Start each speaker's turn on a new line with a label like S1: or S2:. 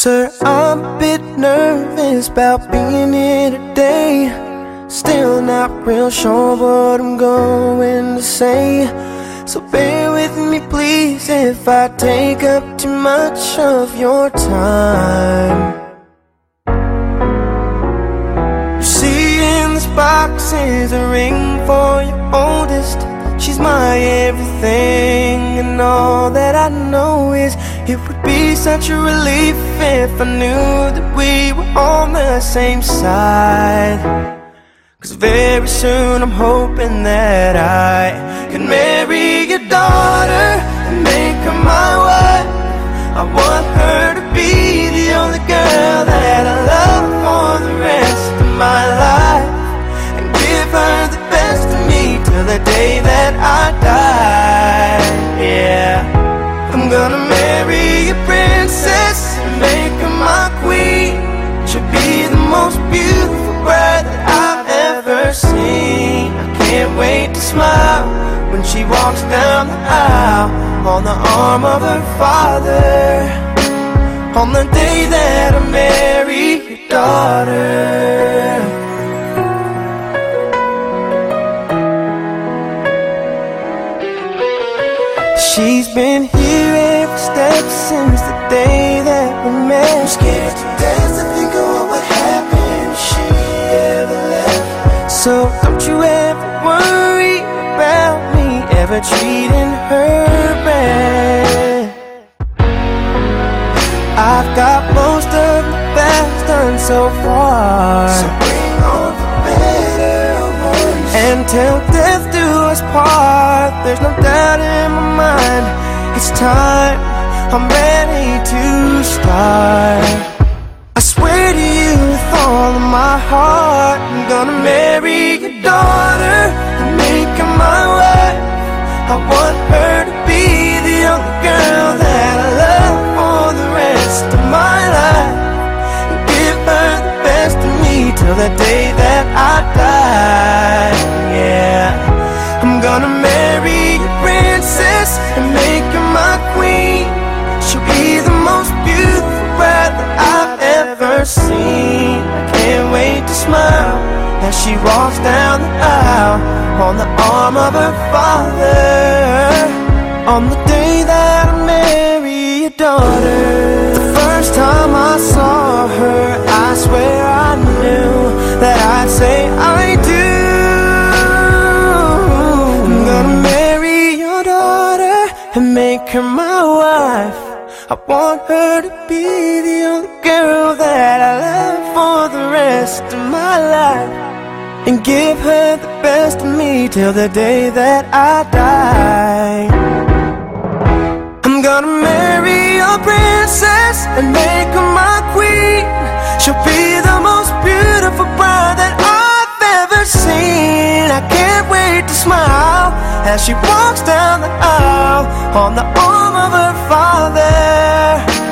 S1: Sir, I'm a bit nervous about being here today. Still not real sure what I'm going to say. So bear with me, please, if I take up too much of your time. You see, in this box is a ring for your oldest. She's my everything, and all that I know is it would be such a relief if I knew that we were on the same side. Cause very soon I'm hoping that I can marry your daughter and make her my wife. I want her to be the only girl that I love for the rest of my life and give her the best of me till the day that I die. Yeah, I'm gonna marry a princess and make her my queen. She'll be the most beautiful bride that I've ever seen. I can't wait to smile when she walks down the aisle on the arm of her father. On the day that I marry your daughter. She's been here every step since the day that we met. I'm scared to death to think of what would happen if she ever left. So don't you ever worry about me ever treating her bad. I've got most of the best done so far. So bring on the better ones. And till death us part, there's no doubt in my mind. It's time, I'm ready to start. I swear to you with all of my heart, I'm gonna marry your daughter gonna marry a princess and make her my queen. She'll be the most beautiful bride that I've ever seen. I can't wait to smile as she walks down the aisle on the arm of her father. On the day that I marry your daughter. The first time I saw her, I swear I knew that I'd say I her to be the only girl that I love for the rest of my life. And give her the best of me till the day that I die. I'm gonna marry a princess and make her my queen. She'll be the most beautiful bride that I've ever seen. I can't to smile as she walks down the aisle on the arm of her father.